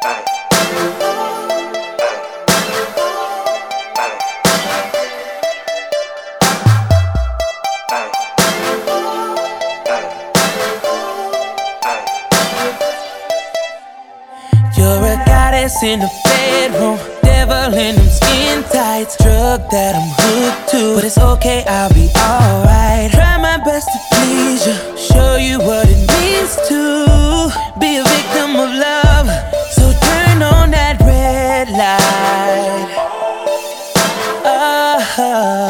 You're a goddess in the bedroom, devil in them skin tights. Drug that I'm hooked to, but it's okay, I'll be alright. Oh.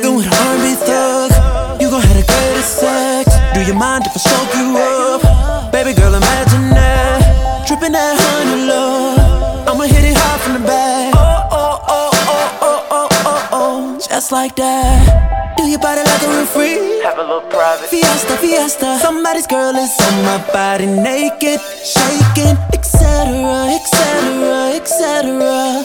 Fucking with R&B thug, you gon' have the greatest sex. Do you mind if I soak you up? Baby girl, imagine that. Dripping that honey love. I'ma hit it hard from the back. Oh, oh, oh, oh, oh, oh, oh, oh. Just like that. Do your body like a real free. Have a little private. Fiesta, fiesta. Somebody's girl is on my body naked, shaking, etc., etc., etc.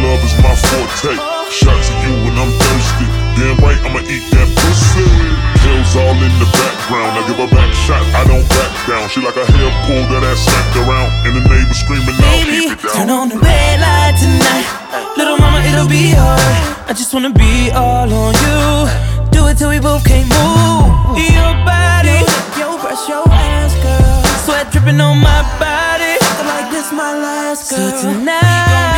Making love is my forte. Shot to you when I'm thirsty. Damn right, I'ma eat that pussy. Pills all in the background. I give her back shot, I don't back down. She like a hair pull that ass smacked around. And the neighbors screaming out, Baby, keep it down. turn on the red light tonight. Little mama, it'll be alright. I just wanna be all on you. Do it till we both can't move. Your body, yo, brush your ass, girl. Sweat dripping on my body. Feel like this my last girl. So tonight.